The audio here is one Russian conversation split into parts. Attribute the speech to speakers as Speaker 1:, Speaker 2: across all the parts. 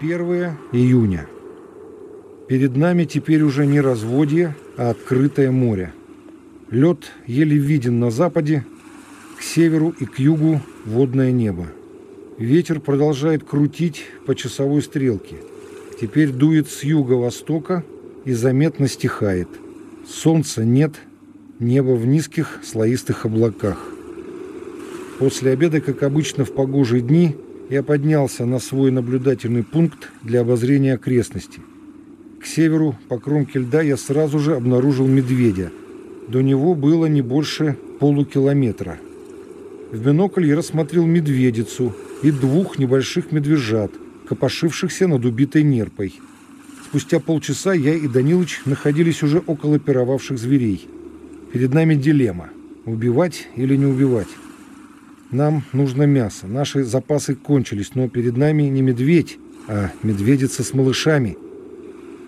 Speaker 1: 1 июня. Перед нами теперь уже не разводье, а открытое море. Лед еле виден на западе, к северу и к югу водное небо. Ветер продолжает крутить по часовой стрелке. Теперь дует с юго-востока и заметно стихает. Солнца нет, небо в низких слоистых облаках. После обеда, как обычно в погожие дни, я поднялся на свой наблюдательный пункт для обозрения окрестностей. К северу, по кромке льда, я сразу же обнаружил медведя. До него было не больше полукилометра. В бинокль я рассмотрел медведицу и двух небольших медвежат, копошившихся над убитой нерпой. Спустя полчаса я и Данилыч находились уже около пировавших зверей. Перед нами дилемма – убивать или не убивать. Нам нужно мясо. Наши запасы кончились, но перед нами не медведь, а медведица с малышами.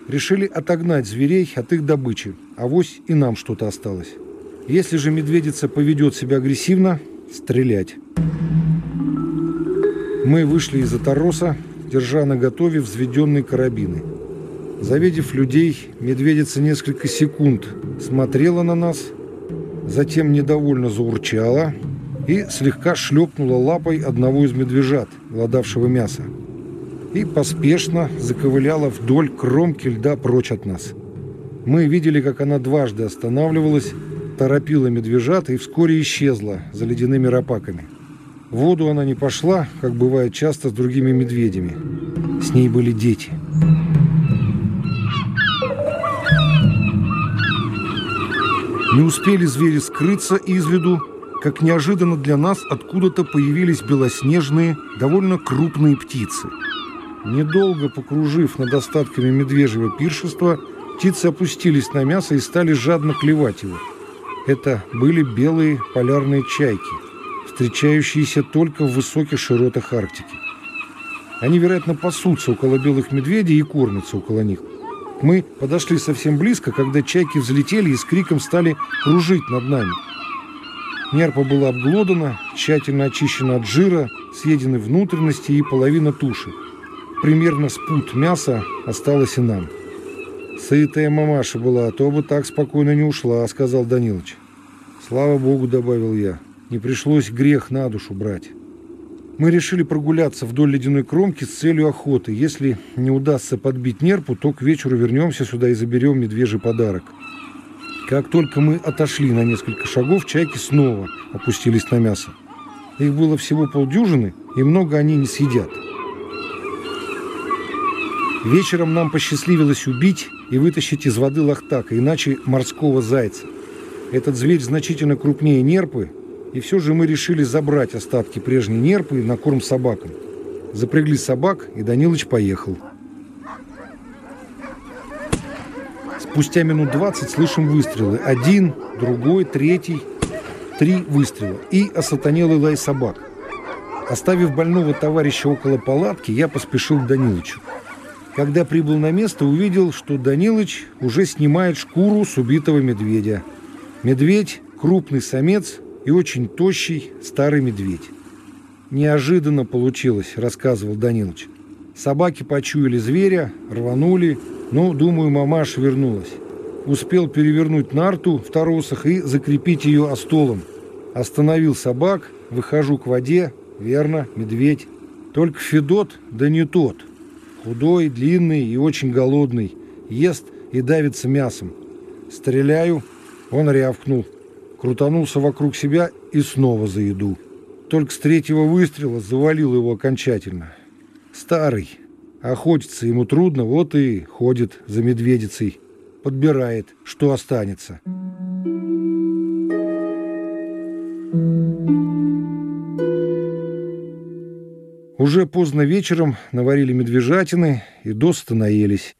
Speaker 1: Решили отогнать зверей от их добычи, а вось и нам что-то осталось. Если же медведица поведет себя агрессивно, стрелять. Мы вышли из Атороса, держа на готове взведенные карабины. Завидев людей, медведица несколько секунд смотрела на нас, затем недовольно заурчала – и слегка шлепнула лапой одного из медвежат, ладавшего мясо, и поспешно заковыляла вдоль кромки льда прочь от нас. Мы видели, как она дважды останавливалась, торопила медвежат и вскоре исчезла за ледяными рапаками. В воду она не пошла, как бывает часто с другими медведями. С ней были дети. Не успели звери скрыться из виду, как неожиданно для нас откуда-то появились белоснежные, довольно крупные птицы. Недолго покружив над остатками медвежьего пиршества, птицы опустились на мясо и стали жадно клевать его. Это были белые полярные чайки, встречающиеся только в высоких широтах Арктики. Они, вероятно, пасутся около белых медведей и кормятся около них. Мы подошли совсем близко, когда чайки взлетели и с криком стали кружить над нами – Нерпа была обглодана, тщательно очищена от жира, съедены внутренности и половина туши. Примерно спут мяса осталось и нам. Сытая мамаша была, а то бы так спокойно не ушла, сказал Данилович. Слава богу, добавил я, не пришлось грех на душу брать. Мы решили прогуляться вдоль ледяной кромки с целью охоты. Если не удастся подбить нерпу, то к вечеру вернемся сюда и заберем медвежий подарок. Как только мы отошли на несколько шагов, чайки снова опустились на мясо. Их было всего полдюжины, и много они не съедят. Вечером нам посчастливилось убить и вытащить из воды лохтака, иначе морского зайца. Этот зверь значительно крупнее нерпы, и все же мы решили забрать остатки прежней нерпы на корм собакам. Запрягли собак, и Данилыч поехал. Спустя минут 20 слышим выстрелы. Один, другой, третий. Три выстрела. И осатанелый лай собак. Оставив больного товарища около палатки, я поспешил к Данилычу. Когда прибыл на место, увидел, что Данилыч уже снимает шкуру с убитого медведя. Медведь – крупный самец и очень тощий старый медведь. «Неожиданно получилось», – рассказывал Данилыч. Собаки почуяли зверя, рванули, ну, думаю, мамаш вернулась. Успел перевернуть нарту в торосах и закрепить ее остолом. Остановил собак, выхожу к воде. Верно, медведь. Только Федот, да не тот. Худой, длинный и очень голодный. Ест и давится мясом. Стреляю, он рявкнул. Крутанулся вокруг себя и снова за еду. Только с третьего выстрела завалил его окончательно. Старый, Охотиться ему трудно, вот и ходит за медведицей, подбирает, что останется. Уже поздно вечером наварили медвежатины и досыта наелись.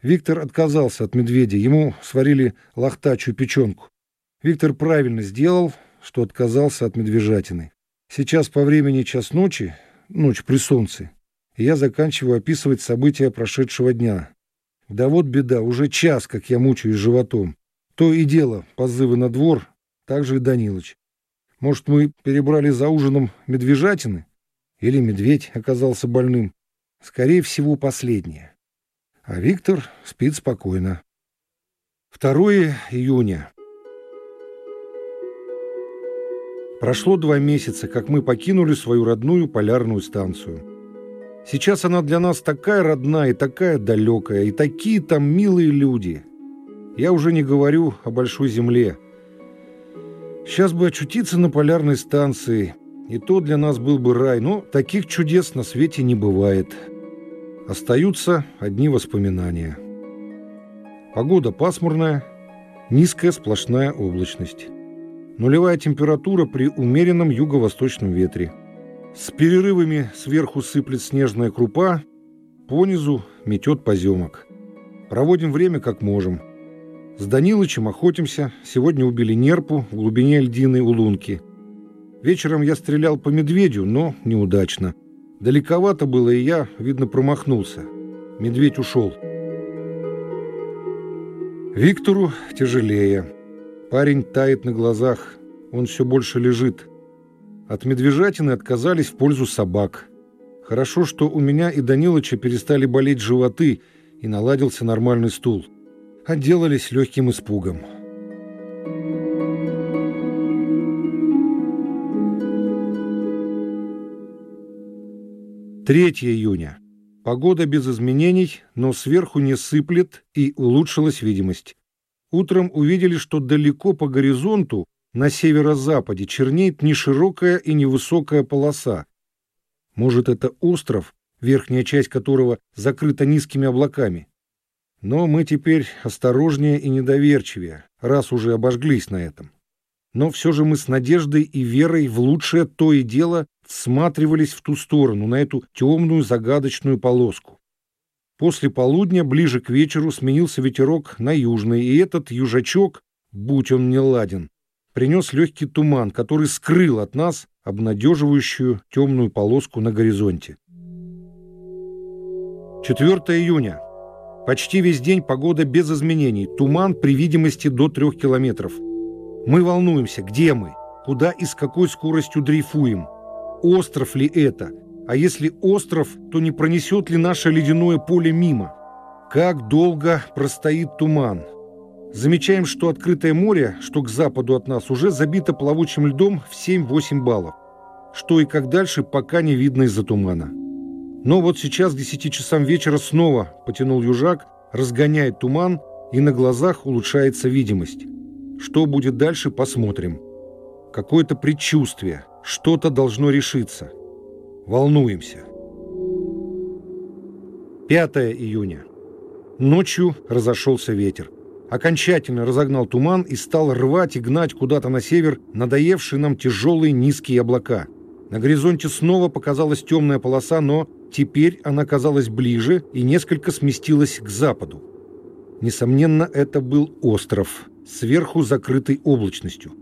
Speaker 1: Виктор отказался от медведя, ему сварили лохтачью печенку. Виктор правильно сделал, что отказался от медвежатины. Сейчас по времени час ночи, ночь при солнце, я заканчиваю описывать события прошедшего дня. Да вот беда, уже час, как я мучаюсь животом. То и дело, позывы на двор, так же и Данилыч. Может, мы перебрали за ужином медвежатины? Или медведь оказался больным? Скорее всего, последнее. А Виктор спит спокойно. 2 июня. Прошло два месяца, как мы покинули свою родную полярную станцию. Сейчас она для нас такая родная и такая далекая, и такие там милые люди. Я уже не говорю о большой земле. Сейчас бы очутиться на полярной станции, и то для нас был бы рай, но таких чудес на свете не бывает. Остаются одни воспоминания. Погода пасмурная, низкая сплошная облачность. Нулевая температура при умеренном юго-восточном ветре. С перерывами сверху сыплет снежная крупа, понизу метет поземок. Проводим время как можем. С Данилычем охотимся. Сегодня убили нерпу в глубине льдины у лунки. Вечером я стрелял по медведю, но неудачно. Далековато было, и я, видно, промахнулся. Медведь ушел. Виктору тяжелее. Парень тает на глазах. Он все больше лежит. От медвежатины отказались в пользу собак. Хорошо, что у меня и Данилыча перестали болеть животы и наладился нормальный стул. Отделались легким испугом. Третье июня. Погода без изменений, но сверху не сыплет и улучшилась видимость. Утром увидели, что далеко по горизонту, на северо-западе, чернеет неширокая и невысокая полоса. Может, это остров, верхняя часть которого закрыта низкими облаками. Но мы теперь осторожнее и недоверчивее, раз уже обожглись на этом. Но все же мы с надеждой и верой в лучшее то и дело всматривались в ту сторону, на эту темную загадочную полоску. После полудня, ближе к вечеру, сменился ветерок на южный, и этот южачок, будь он не ладен, принес легкий туман, который скрыл от нас обнадеживающую темную полоску на горизонте. 4 июня. Почти весь день погода без изменений, туман при видимости до трех километров. Мы волнуемся, где мы, куда и с какой скоростью дрейфуем. Остров ли это? А если остров, то не пронесет ли наше ледяное поле мимо? Как долго простоит туман? Замечаем, что открытое море, что к западу от нас, уже забито плавучим льдом в 7-8 баллов. Что и как дальше, пока не видно из-за тумана. Но вот сейчас к 10 часам вечера снова потянул южак, разгоняет туман, и на глазах улучшается видимость. Что будет дальше, посмотрим. Какое-то предчувствие, что-то должно решиться. Волнуемся. 5 июня. Ночью разошелся ветер. Окончательно разогнал туман и стал рвать и гнать куда-то на север надоевшие нам тяжелые низкие облака. На горизонте снова показалась темная полоса, но теперь она казалась ближе и несколько сместилась к западу. Несомненно, это был остров, сверху закрытый облачностью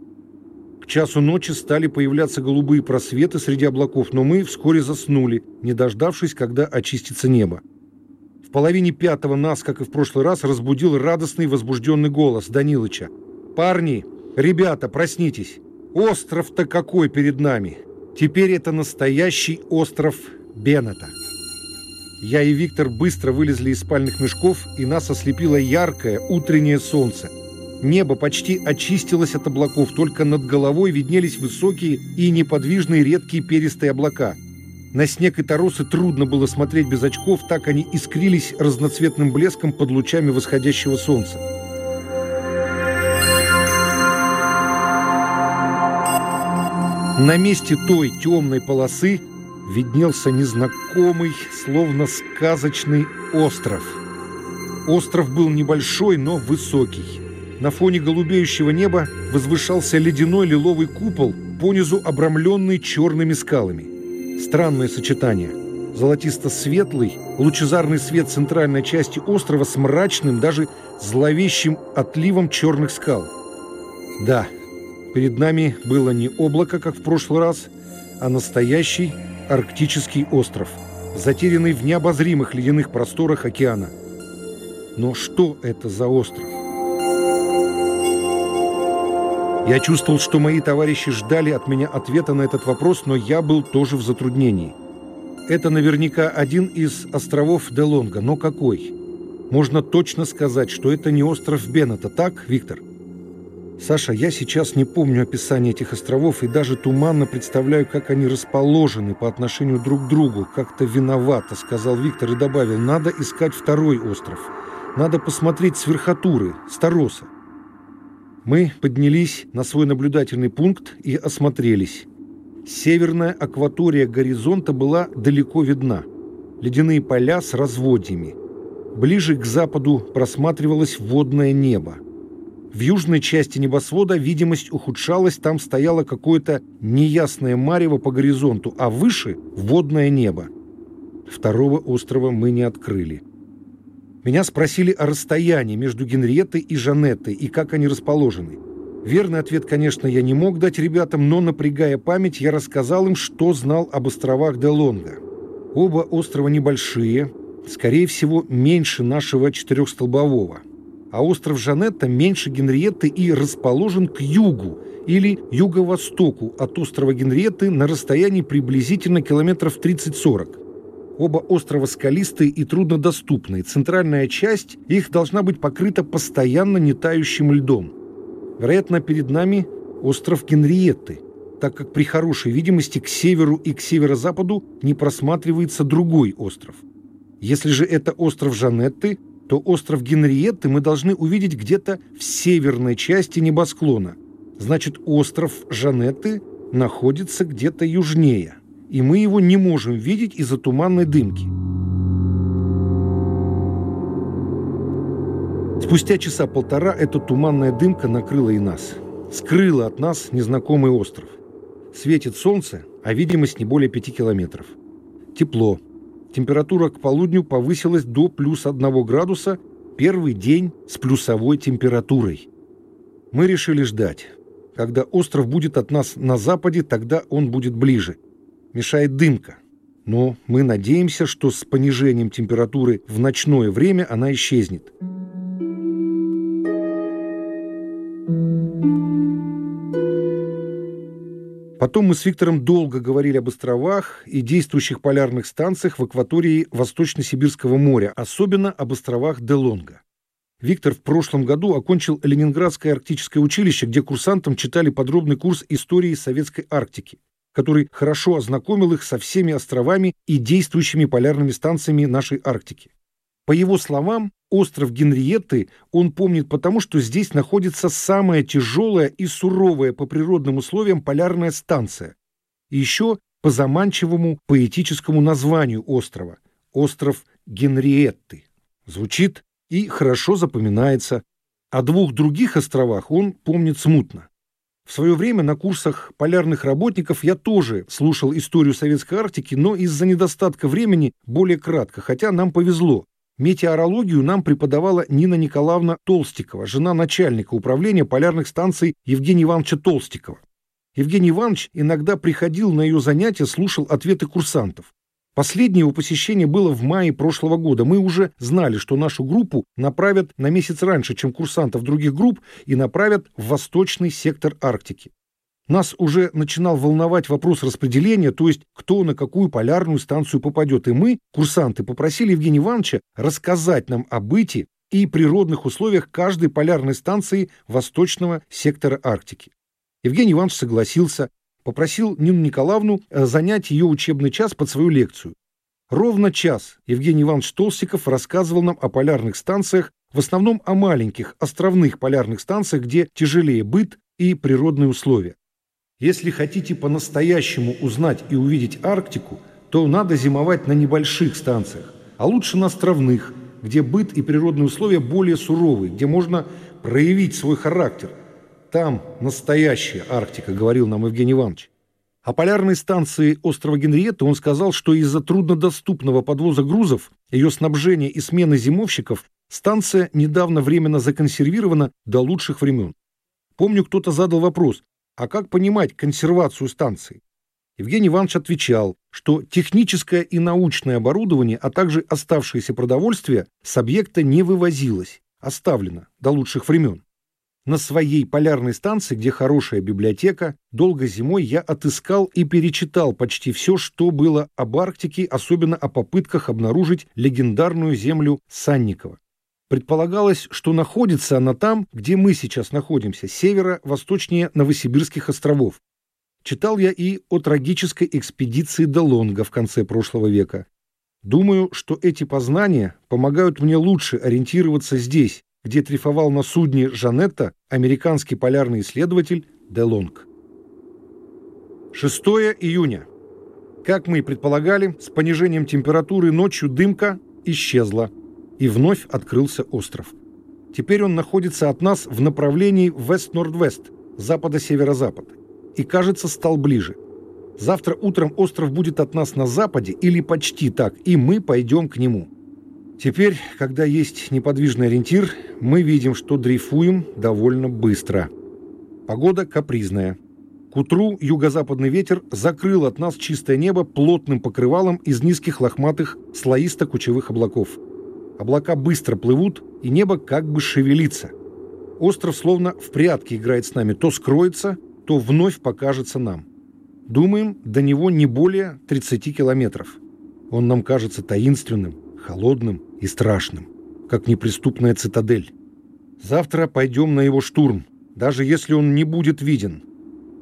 Speaker 1: часу ночи стали появляться голубые просветы среди облаков, но мы вскоре заснули, не дождавшись, когда очистится небо. В половине пятого нас, как и в прошлый раз, разбудил радостный возбужденный голос Данилыча. «Парни, ребята, проснитесь! Остров-то какой перед нами! Теперь это настоящий остров Беннета!» Я и Виктор быстро вылезли из спальных мешков, и нас ослепило яркое утреннее солнце – Небо почти очистилось от облаков, только над головой виднелись высокие и неподвижные редкие перистые облака. На снег и торосы трудно было смотреть без очков, так они искрились разноцветным блеском под лучами восходящего солнца. На месте той темной полосы виднелся незнакомый, словно сказочный остров. Остров был небольшой, но высокий. На фоне голубеющего неба возвышался ледяной лиловый купол, понизу обрамленный черными скалами. Странное сочетание. Золотисто-светлый, лучезарный свет центральной части острова с мрачным, даже зловещим отливом черных скал. Да, перед нами было не облако, как в прошлый раз, а настоящий арктический остров, затерянный в необозримых ледяных просторах океана. Но что это за остров? Я чувствовал, что мои товарищи ждали от меня ответа на этот вопрос, но я был тоже в затруднении. Это наверняка один из островов Делонга, но какой? Можно точно сказать, что это не остров Беннета, так, Виктор? Саша, я сейчас не помню описание этих островов и даже туманно представляю, как они расположены по отношению друг к другу. Как-то виновато, сказал Виктор и добавил, надо искать второй остров. Надо посмотреть с верхотуры, с Тароса. Мы поднялись на свой наблюдательный пункт и осмотрелись. Северная акватория горизонта была далеко видна. Ледяные поля с разводьями. Ближе к западу просматривалось водное небо. В южной части небосвода видимость ухудшалась, там стояло какое-то неясное марево по горизонту, а выше — водное небо. Второго острова мы не открыли. Меня спросили о расстоянии между Генриеттой и Жанеттой и как они расположены. Верный ответ, конечно, я не мог дать ребятам, но, напрягая память, я рассказал им, что знал об островах Делонга. Оба острова небольшие, скорее всего, меньше нашего четырехстолбового. А остров Жанетта меньше Генриетты и расположен к югу или юго-востоку от острова Генриетты на расстоянии приблизительно километров 30-40. Оба острова скалистые и труднодоступные. Центральная часть их должна быть покрыта постоянно нетающим льдом. Вероятно, перед нами остров Генриетты, так как при хорошей видимости к северу и к северо-западу не просматривается другой остров. Если же это остров Жанетты, то остров Генриетты мы должны увидеть где-то в северной части небосклона. Значит, остров Жанетты находится где-то южнее, и мы его не можем видеть из-за туманной дымки. Спустя часа полтора эта туманная дымка накрыла и нас. Скрыла от нас незнакомый остров. Светит солнце, а видимость не более пяти километров. Тепло. Температура к полудню повысилась до плюс одного градуса. Первый день с плюсовой температурой. Мы решили ждать. Когда остров будет от нас на западе, тогда он будет ближе. Мешает дымка. Но мы надеемся, что с понижением температуры в ночное время она исчезнет. Потом мы с Виктором долго говорили об островах и действующих полярных станциях в акватории Восточно-Сибирского моря, особенно об островах Делонга. Виктор в прошлом году окончил Ленинградское арктическое училище, где курсантам читали подробный курс истории Советской Арктики, который хорошо ознакомил их со всеми островами и действующими полярными станциями нашей Арктики. По его словам, остров Генриетты он помнит потому, что здесь находится самая тяжелая и суровая по природным условиям полярная станция. Еще по заманчивому поэтическому названию острова – остров Генриетты. Звучит и хорошо запоминается. О двух других островах он помнит смутно. В свое время на курсах полярных работников я тоже слушал историю Советской Арктики, но из-за недостатка времени более кратко, хотя нам повезло. Метеорологию нам преподавала Нина Николаевна Толстикова, жена начальника управления полярных станций Евгения Ивановича Толстикова. Евгений Иванович иногда приходил на ее занятия, слушал ответы курсантов. Последнее его посещение было в мае прошлого года. Мы уже знали, что нашу группу направят на месяц раньше, чем курсантов других групп, и направят в восточный сектор Арктики. Нас уже начинал волновать вопрос распределения, то есть кто на какую полярную станцию попадет. И мы, курсанты, попросили Евгения Ивановича рассказать нам о быте и природных условиях каждой полярной станции восточного сектора Арктики. Евгений Иванович согласился, попросил Нину Николаевну э, занять ее учебный час под свою лекцию. Ровно час Евгений Иванович Толстиков рассказывал нам о полярных станциях, в основном о маленьких островных полярных станциях, где тяжелее быт и природные условия. Если хотите по-настоящему узнать и увидеть Арктику, то надо зимовать на небольших станциях, а лучше на островных, где быт и природные условия более суровые, где можно проявить свой характер. Там настоящая Арктика, говорил нам Евгений Иванович. О полярной станции острова Генриетта он сказал, что из-за труднодоступного подвоза грузов, ее снабжения и смены зимовщиков станция недавно временно законсервирована до лучших времен. Помню, кто-то задал вопрос, а как понимать консервацию станции? Евгений Иванович отвечал, что техническое и научное оборудование, а также оставшееся продовольствие с объекта не вывозилось, оставлено до лучших времен. На своей полярной станции, где хорошая библиотека, долго зимой я отыскал и перечитал почти все, что было об Арктике, особенно о попытках обнаружить легендарную землю Санникова. Предполагалось, что находится она там, где мы сейчас находимся, северо-восточнее Новосибирских островов. Читал я и о трагической экспедиции Делонга в конце прошлого века. Думаю, что эти познания помогают мне лучше ориентироваться здесь, где трефовал на судне «Жанетта» американский полярный исследователь Делонг. 6 июня. Как мы и предполагали, с понижением температуры ночью дымка исчезла, и вновь открылся остров. Теперь он находится от нас в направлении вест-норд-вест, запада-северо-запад, и, кажется, стал ближе. Завтра утром остров будет от нас на западе или почти так, и мы пойдем к нему. Теперь, когда есть неподвижный ориентир, мы видим, что дрейфуем довольно быстро. Погода капризная. К утру юго-западный ветер закрыл от нас чистое небо плотным покрывалом из низких лохматых слоисто-кучевых облаков. Облака быстро плывут, и небо как бы шевелится. Остров словно в прятки играет с нами, то скроется, то вновь покажется нам. Думаем, до него не более 30 километров. Он нам кажется таинственным, холодным и страшным, как неприступная цитадель. Завтра пойдем на его штурм, даже если он не будет виден.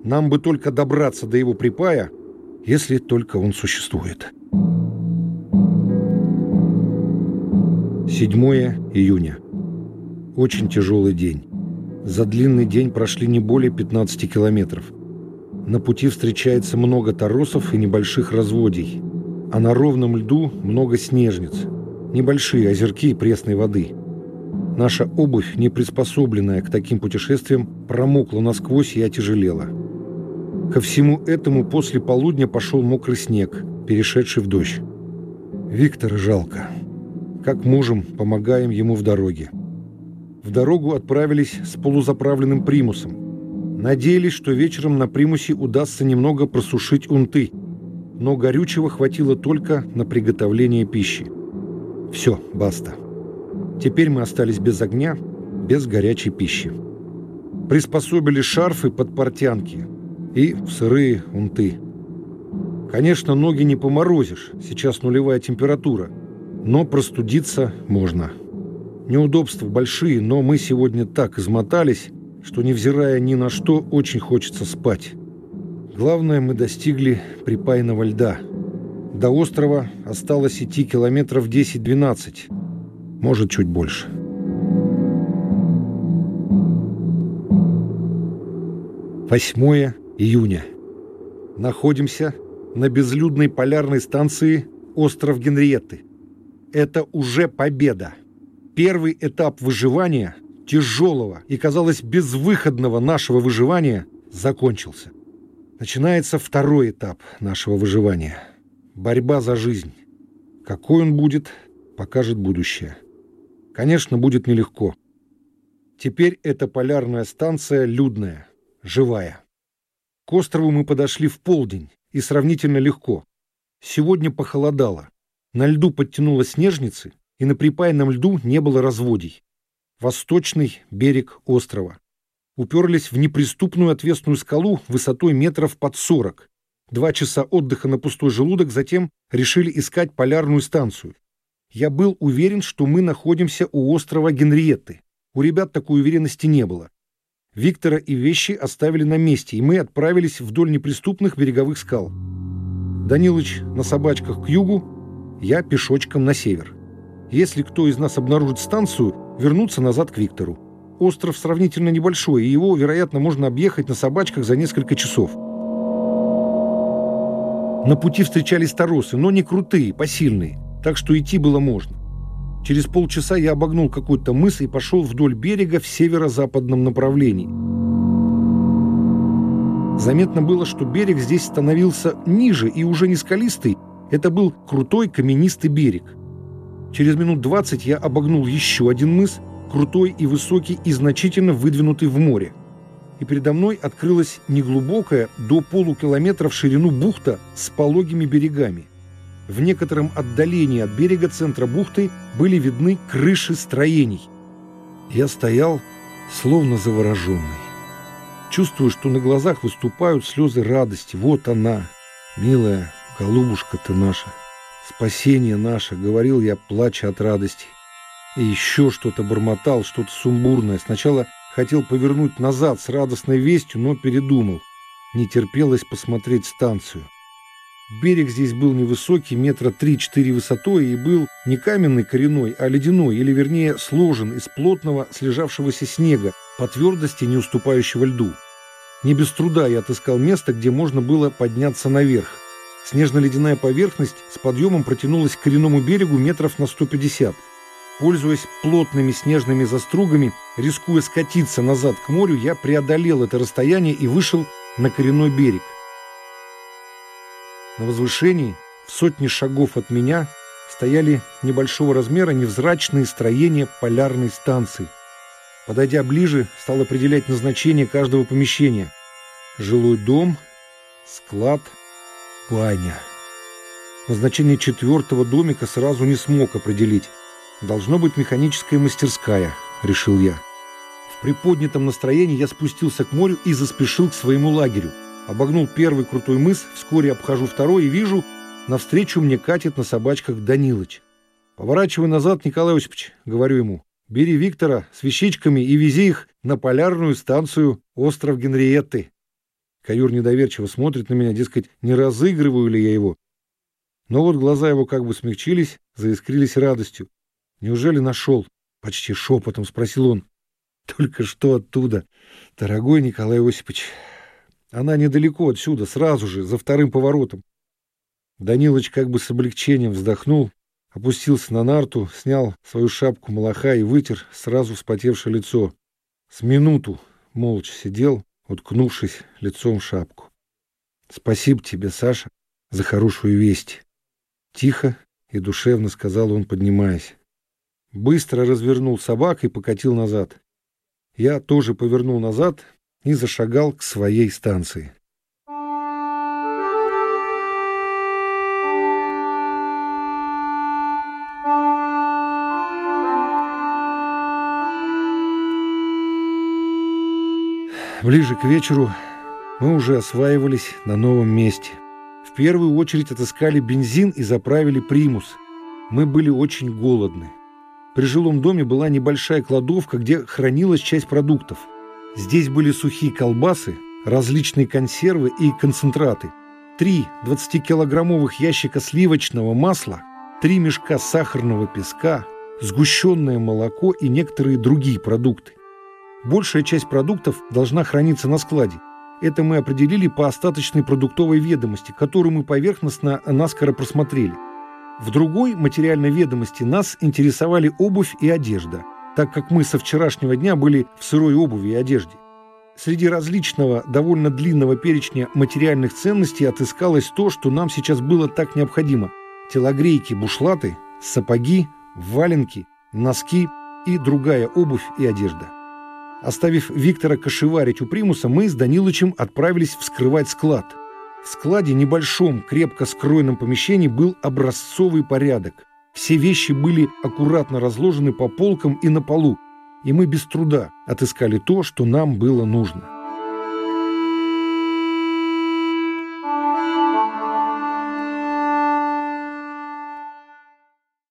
Speaker 1: Нам бы только добраться до его припая, если только он существует. 7 июня. Очень тяжелый день. За длинный день прошли не более 15 километров. На пути встречается много торосов и небольших разводий, а на ровном льду много снежниц – небольшие озерки пресной воды. Наша обувь, не приспособленная к таким путешествиям, промокла насквозь и отяжелела. Ко всему этому после полудня пошел мокрый снег, перешедший в дождь. Виктора жалко. Как можем, помогаем ему в дороге. В дорогу отправились с полузаправленным примусом. Надеялись, что вечером на примусе удастся немного просушить унты, но горючего хватило только на приготовление пищи. Все, баста. Теперь мы остались без огня, без горячей пищи. Приспособили шарфы под портянки и сырые унты. Конечно, ноги не поморозишь, сейчас нулевая температура, но простудиться можно. Неудобства большие, но мы сегодня так измотались, что, невзирая ни на что, очень хочется спать. Главное, мы достигли припаянного льда – до острова осталось идти километров 10-12, может, чуть больше. Восьмое июня. Находимся на безлюдной полярной станции «Остров Генриетты». Это уже победа. Первый этап выживания, тяжелого и, казалось, безвыходного нашего выживания, закончился. Начинается второй этап нашего выживания – Борьба за жизнь. Какой он будет, покажет будущее. Конечно, будет нелегко. Теперь эта полярная станция людная, живая. К острову мы подошли в полдень и сравнительно легко. Сегодня похолодало. На льду подтянуло снежницы, и на припаянном льду не было разводий. Восточный берег острова. Уперлись в неприступную отвесную скалу высотой метров под сорок, Два часа отдыха на пустой желудок, затем решили искать полярную станцию. Я был уверен, что мы находимся у острова Генриетты. У ребят такой уверенности не было. Виктора и вещи оставили на месте, и мы отправились вдоль неприступных береговых скал. Данилыч на собачках к югу, я пешочком на север. Если кто из нас обнаружит станцию, вернуться назад к Виктору. Остров сравнительно небольшой, и его, вероятно, можно объехать на собачках за несколько часов. На пути встречались торосы, но не крутые, посильные, так что идти было можно. Через полчаса я обогнул какой-то мыс и пошел вдоль берега в северо-западном направлении. Заметно было, что берег здесь становился ниже и уже не скалистый, это был крутой каменистый берег. Через минут двадцать я обогнул еще один мыс, крутой и высокий и значительно выдвинутый в море и передо мной открылась неглубокая, до полукилометра в ширину бухта с пологими берегами. В некотором отдалении от берега центра бухты были видны крыши строений. Я стоял словно завороженный. Чувствую, что на глазах выступают слезы радости. Вот она, милая голубушка ты наша, спасение наше, говорил я, плача от радости. И еще что-то бормотал, что-то сумбурное. Сначала хотел повернуть назад с радостной вестью, но передумал. Не терпелось посмотреть станцию. Берег здесь был невысокий, метра три-четыре высотой, и был не каменный коренной, а ледяной, или вернее сложен из плотного слежавшегося снега, по твердости не уступающего льду. Не без труда я отыскал место, где можно было подняться наверх. Снежно-ледяная поверхность с подъемом протянулась к коренному берегу метров на 150. Пользуясь плотными снежными застругами, рискуя скатиться назад к морю, я преодолел это расстояние и вышел на коренной берег. На возвышении, в сотни шагов от меня, стояли небольшого размера невзрачные строения полярной станции. Подойдя ближе, стал определять назначение каждого помещения. Жилой дом, склад, баня. Назначение четвертого домика сразу не смог определить. Должно быть механическая мастерская, решил я. В приподнятом настроении я спустился к морю и заспешил к своему лагерю. Обогнул первый крутой мыс, вскоре обхожу второй и вижу, навстречу мне катит на собачках Данилыч. «Поворачивай назад, Николай Осипович», — говорю ему. «Бери Виктора с вещичками и вези их на полярную станцию остров Генриетты». Каюр недоверчиво смотрит на меня, дескать, не разыгрываю ли я его. Но вот глаза его как бы смягчились, заискрились радостью. «Неужели нашел?» — почти шепотом спросил он. «Только что оттуда, дорогой Николай Осипович». Она недалеко отсюда, сразу же, за вторым поворотом. Данилыч как бы с облегчением вздохнул, опустился на нарту, снял свою шапку малаха и вытер сразу вспотевшее лицо. С минуту молча сидел, уткнувшись лицом в шапку. «Спасибо тебе, Саша, за хорошую весть!» Тихо и душевно сказал он, поднимаясь. Быстро развернул собак и покатил назад. Я тоже повернул назад и зашагал к своей станции. Ближе к вечеру мы уже осваивались на новом месте. В первую очередь отыскали бензин и заправили примус. Мы были очень голодны. При жилом доме была небольшая кладовка, где хранилась часть продуктов – Здесь были сухие колбасы, различные консервы и концентраты. Три 20-килограммовых ящика сливочного масла, три мешка сахарного песка, сгущенное молоко и некоторые другие продукты. Большая часть продуктов должна храниться на складе. Это мы определили по остаточной продуктовой ведомости, которую мы поверхностно наскоро просмотрели. В другой материальной ведомости нас интересовали обувь и одежда – так как мы со вчерашнего дня были в сырой обуви и одежде. Среди различного, довольно длинного перечня материальных ценностей отыскалось то, что нам сейчас было так необходимо. Телогрейки, бушлаты, сапоги, валенки, носки и другая обувь и одежда. Оставив Виктора кошеварить у примуса, мы с Данилычем отправились вскрывать склад. В складе небольшом, крепко скроенном помещении был образцовый порядок – все вещи были аккуратно разложены по полкам и на полу, и мы без труда отыскали то, что нам было нужно.